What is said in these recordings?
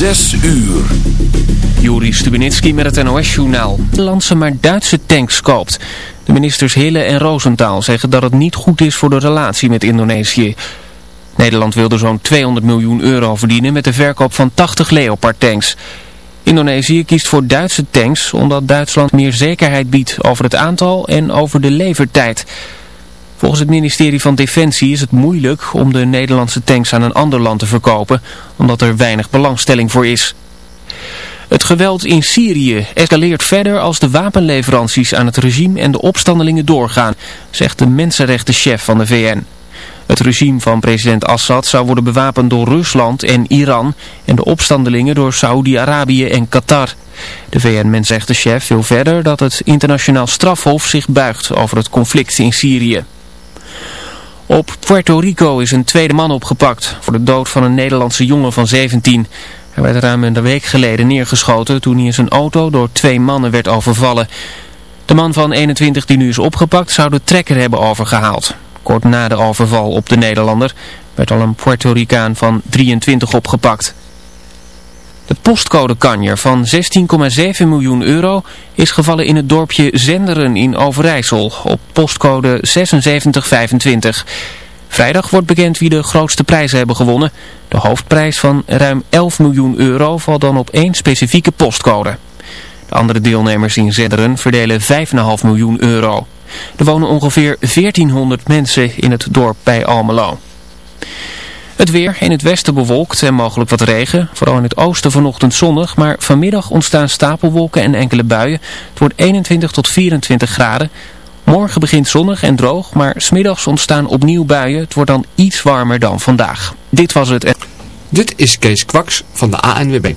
Zes uur. Juri Stubenitski met het NOS-journaal. Nederlandse maar Duitse tanks koopt. De ministers Hille en Roosentaal zeggen dat het niet goed is voor de relatie met Indonesië. Nederland wilde zo'n 200 miljoen euro verdienen met de verkoop van 80 Leopard-tanks. Indonesië kiest voor Duitse tanks omdat Duitsland meer zekerheid biedt over het aantal en over de levertijd. Volgens het ministerie van Defensie is het moeilijk om de Nederlandse tanks aan een ander land te verkopen, omdat er weinig belangstelling voor is. Het geweld in Syrië escaleert verder als de wapenleveranties aan het regime en de opstandelingen doorgaan, zegt de mensenrechtenchef van de VN. Het regime van president Assad zou worden bewapend door Rusland en Iran en de opstandelingen door Saoedi-Arabië en Qatar. De VN-mensenrechtenchef wil verder dat het internationaal strafhof zich buigt over het conflict in Syrië. Op Puerto Rico is een tweede man opgepakt voor de dood van een Nederlandse jongen van 17. Hij werd ruim een week geleden neergeschoten toen hij in zijn auto door twee mannen werd overvallen. De man van 21 die nu is opgepakt zou de trekker hebben overgehaald. Kort na de overval op de Nederlander werd al een Puerto Ricaan van 23 opgepakt. De postcodekanjer van 16,7 miljoen euro is gevallen in het dorpje Zenderen in Overijssel op postcode 7625. Vrijdag wordt bekend wie de grootste prijzen hebben gewonnen. De hoofdprijs van ruim 11 miljoen euro valt dan op één specifieke postcode. De andere deelnemers in Zenderen verdelen 5,5 miljoen euro. Er wonen ongeveer 1400 mensen in het dorp bij Almelo. Het weer in het westen bewolkt en mogelijk wat regen. Vooral in het oosten vanochtend zonnig, maar vanmiddag ontstaan stapelwolken en enkele buien. Het wordt 21 tot 24 graden. Morgen begint zonnig en droog, maar smiddags ontstaan opnieuw buien. Het wordt dan iets warmer dan vandaag. Dit was het. Dit is Kees Kwaks van de ANWB.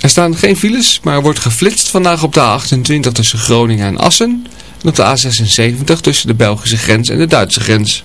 Er staan geen files, maar er wordt geflitst vandaag op de A28 tussen Groningen en Assen. En op de A76 tussen de Belgische grens en de Duitse grens.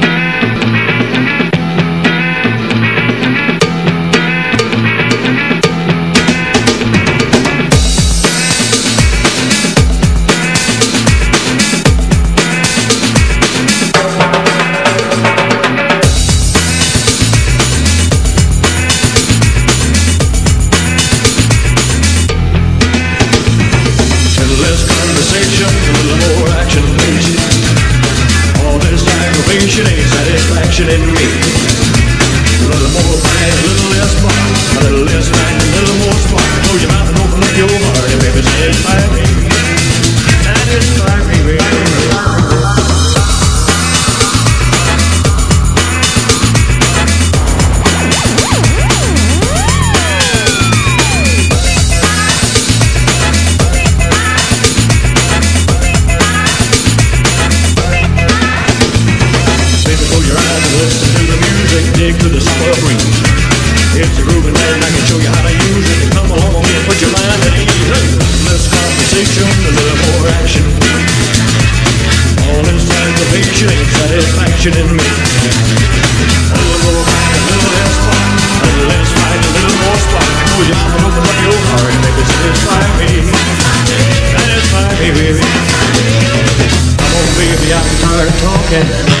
Tired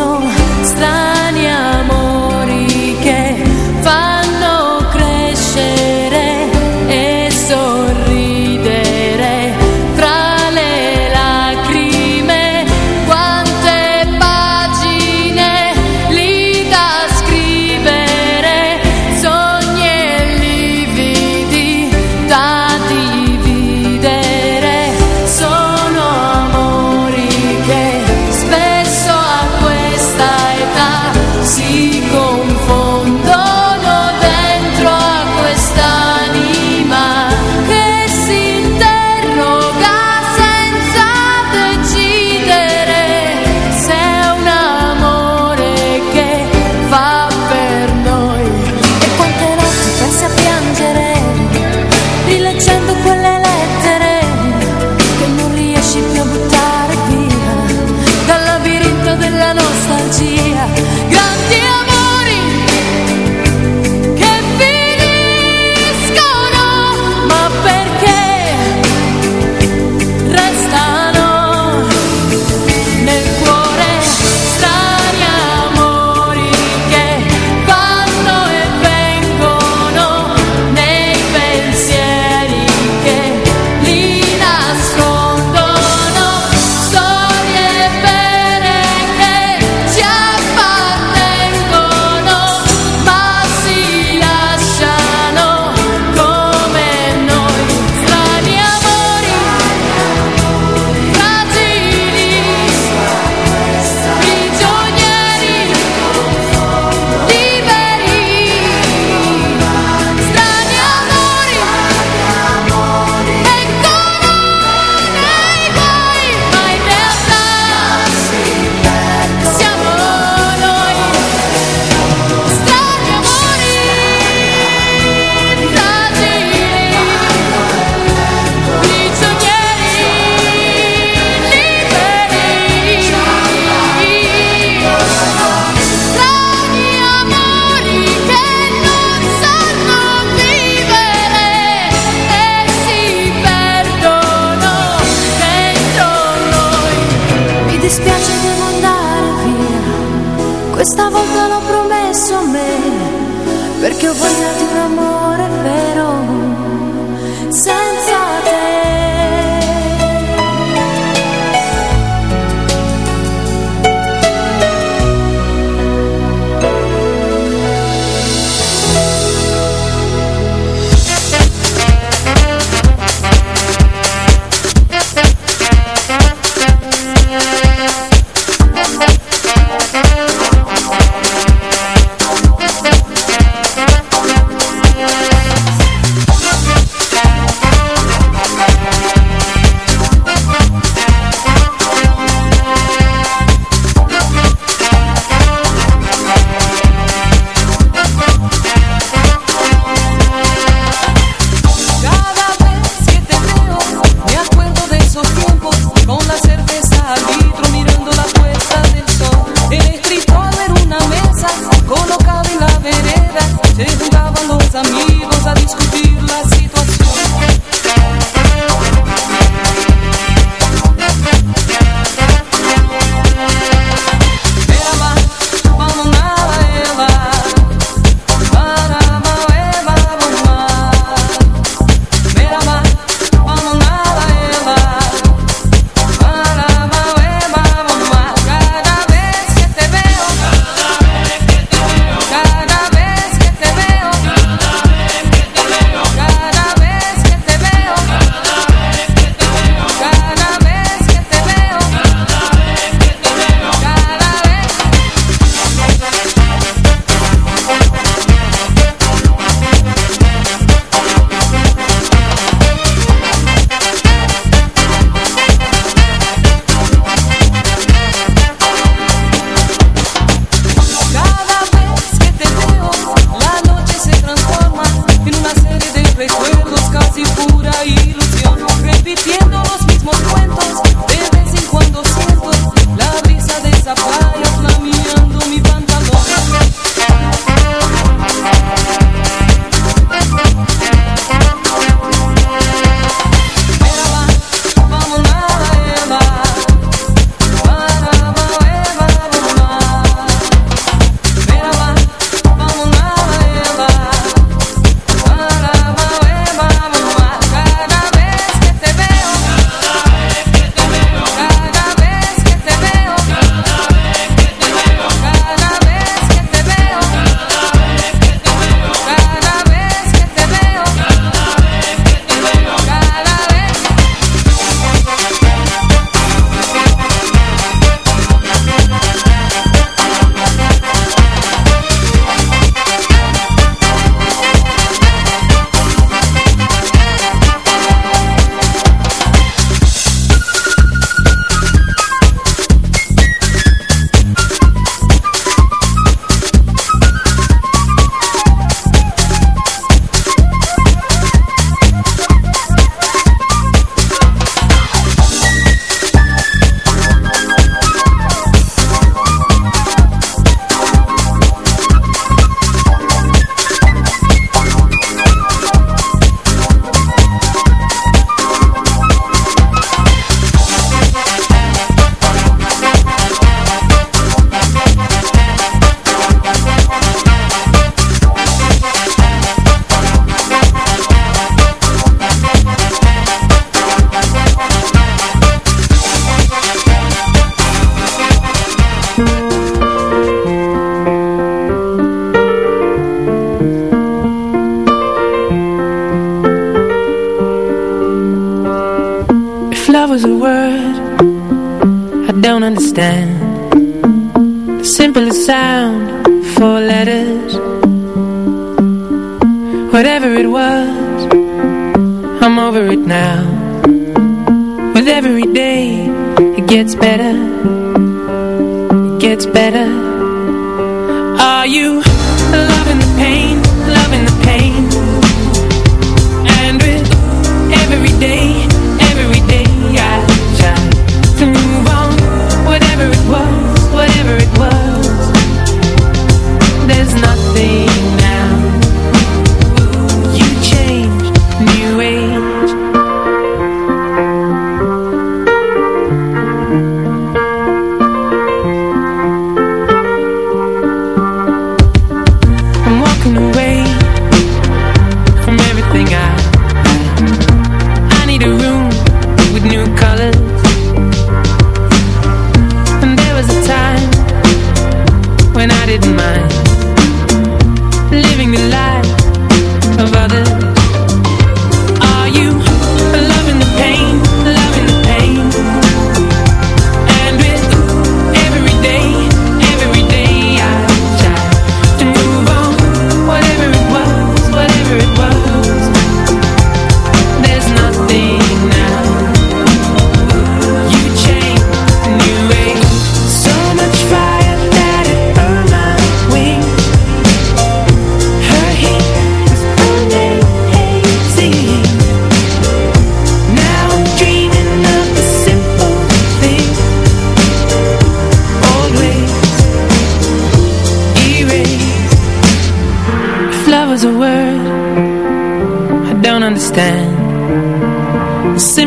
gets better, it gets better.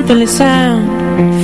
tinkling sound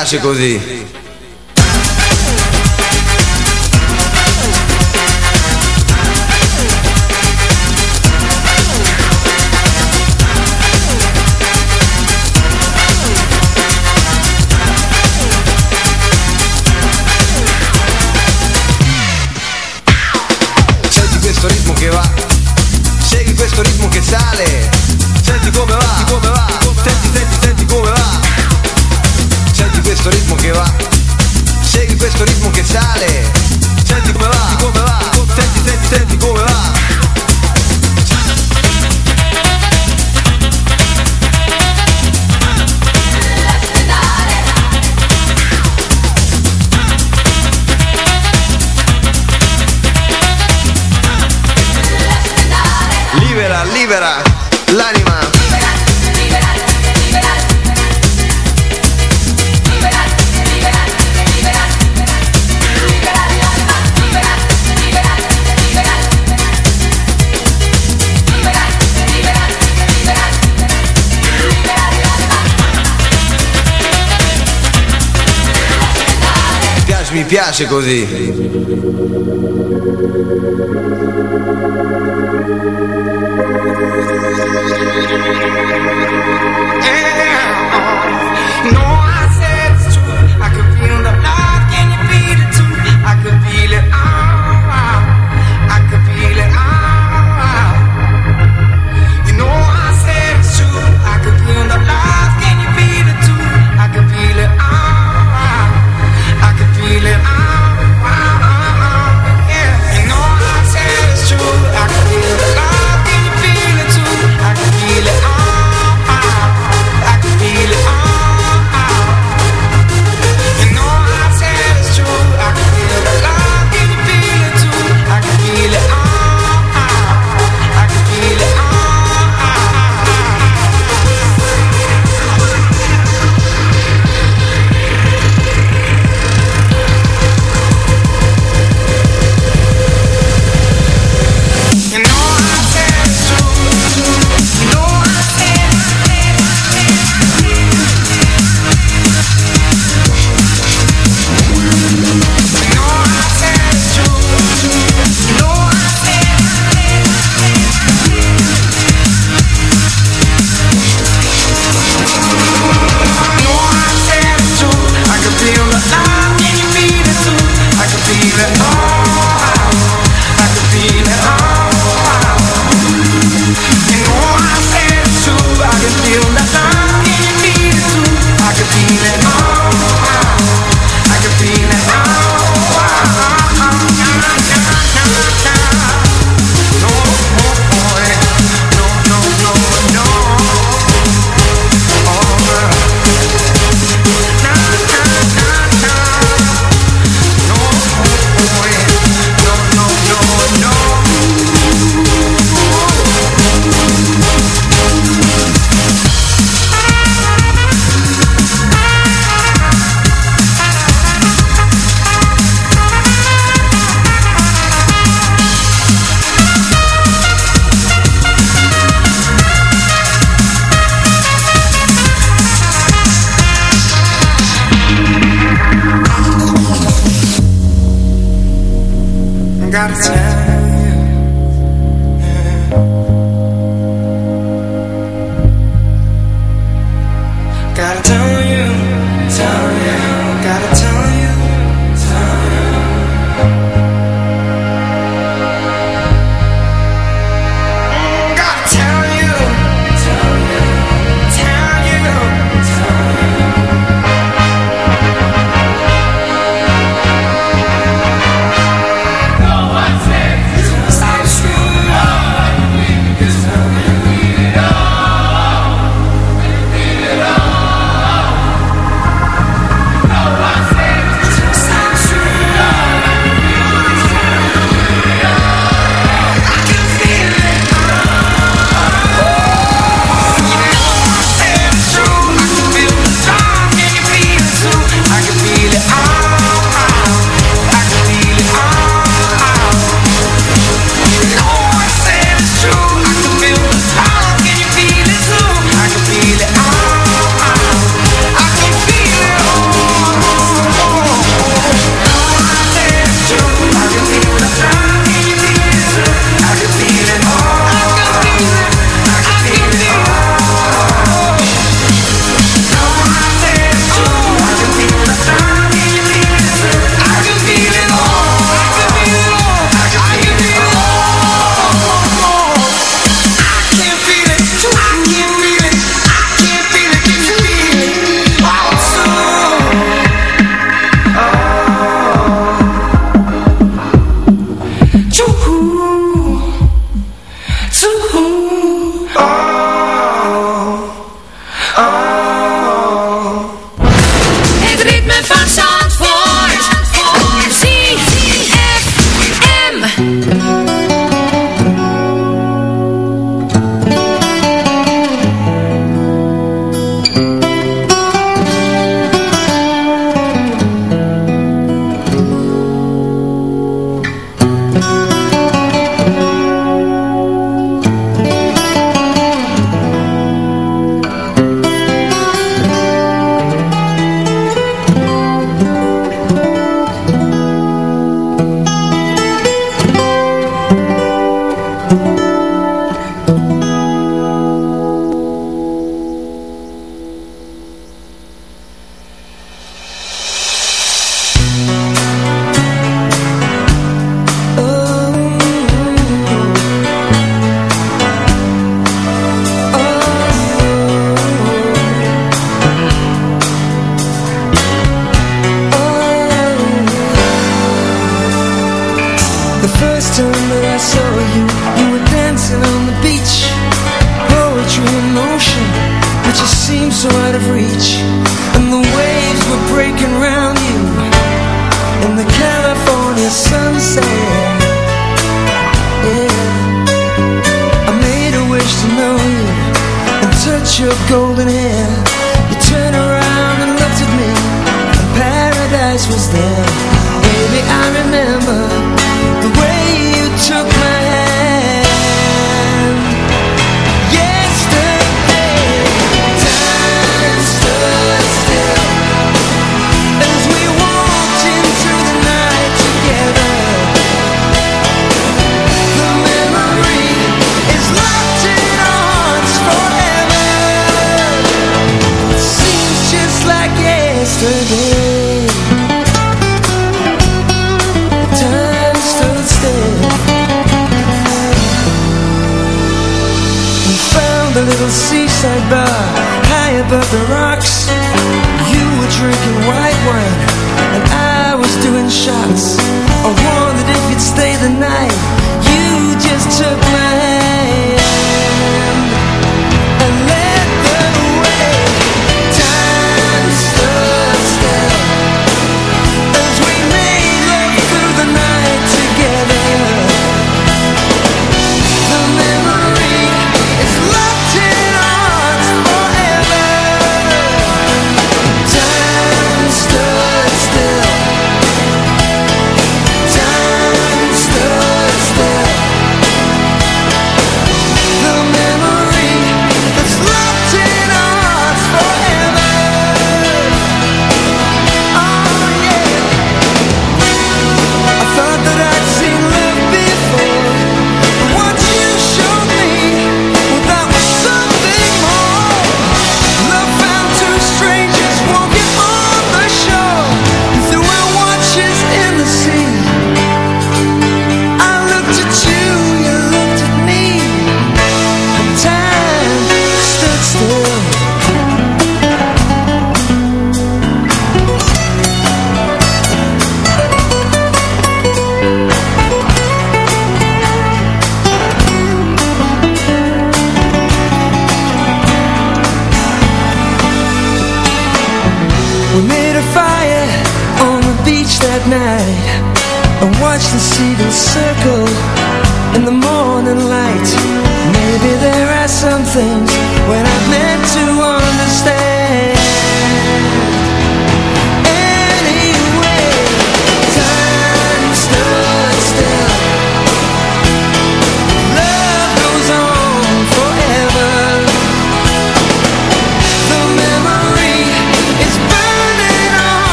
piace così. piace così.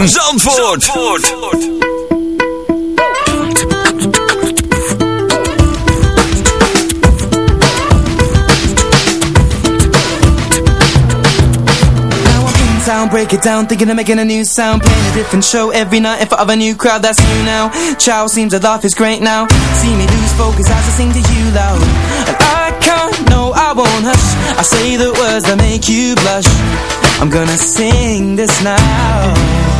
ZFM Zandvoort. Zandvoort. Town, break it down, thinking of making a new sound Playing a different show every night in front of a new crowd That's you now, Chow seems to laugh is great now. See me lose focus as I sing to you loud. And I can't, no I won't hush. I say the words that make you blush. I'm gonna sing this now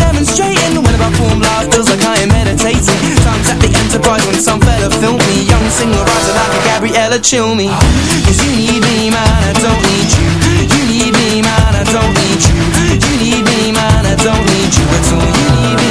When feels like I am meditating. Times at the Enterprise when some fella filmed me. Young singer rising like a Gabriella Cilmi. Cause you need me man, I don't need you. You need me man, I don't need you. You need me man, I don't need you at all. You need me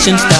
patience